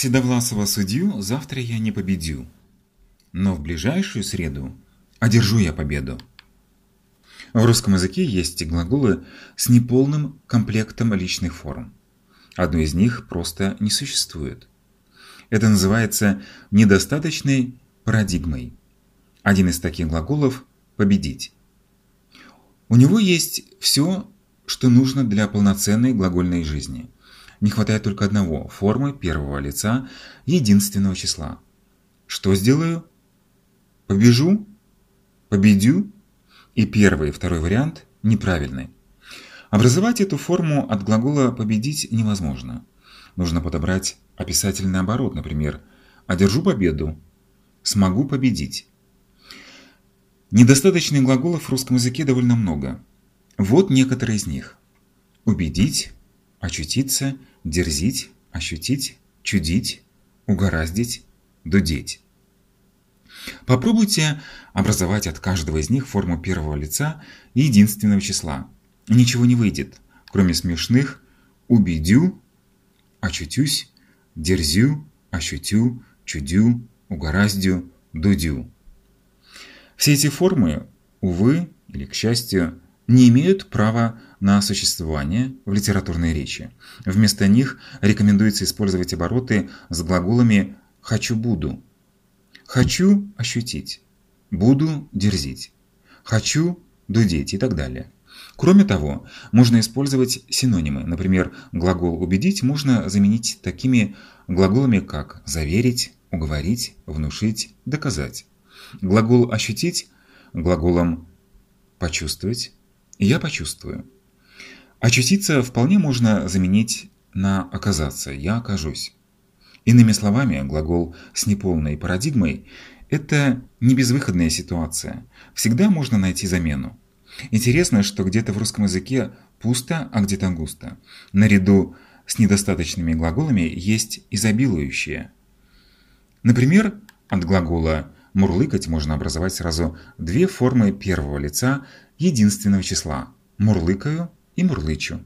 Седовласого судью завтра я не победю, но в ближайшую среду одержу я победу. В русском языке есть глаголы с неполным комплектом личных форм. Одной из них просто не существует. Это называется недостаточной парадигмой. Один из таких глаголов – «победить». У него есть все, что нужно для полноценной глагольной жизни. Не хватает только одного – формы первого лица единственного числа. Что сделаю? Побежу? Победю? И первый и второй вариант неправильны. Образовать эту форму от глагола «победить» невозможно. Нужно подобрать описательный оборот, например, «одержу победу», «смогу победить». Недостаточных глаголов в русском языке довольно много. Вот некоторые из них. Убедить, очутиться, дерзить, ощутить, чудить, угораздить, дудеть. Попробуйте образовать от каждого из них форму первого лица единственного числа. Ничего не выйдет, кроме смешных «убедю», «очутюсь», «дерзю», «ощутю», «чудю», «угораздю», «дудю». Все эти формы, увы или к счастью, не имеют права на существование в литературной речи. Вместо них рекомендуется использовать обороты с глаголами «хочу-буду», «хочу ощутить», «буду дерзить», «хочу дудеть» и так далее. Кроме того, можно использовать синонимы. Например, глагол «убедить» можно заменить такими глаголами, как «заверить», «уговорить», «внушить», «доказать». Глагол «ощутить» глаголом «почувствовать» «я почувствую». Очутиться вполне можно заменить на «оказаться», «я окажусь». Иными словами, глагол с неполной парадигмой – это не безвыходная ситуация. Всегда можно найти замену. Интересно, что где-то в русском языке пусто, а где-то густо. Наряду с недостаточными глаголами есть изобилующие. Например, от глагола «мурлыкать» можно образовать сразу две формы первого лица единственного числа – «мурлыкаю» и «мурлычу».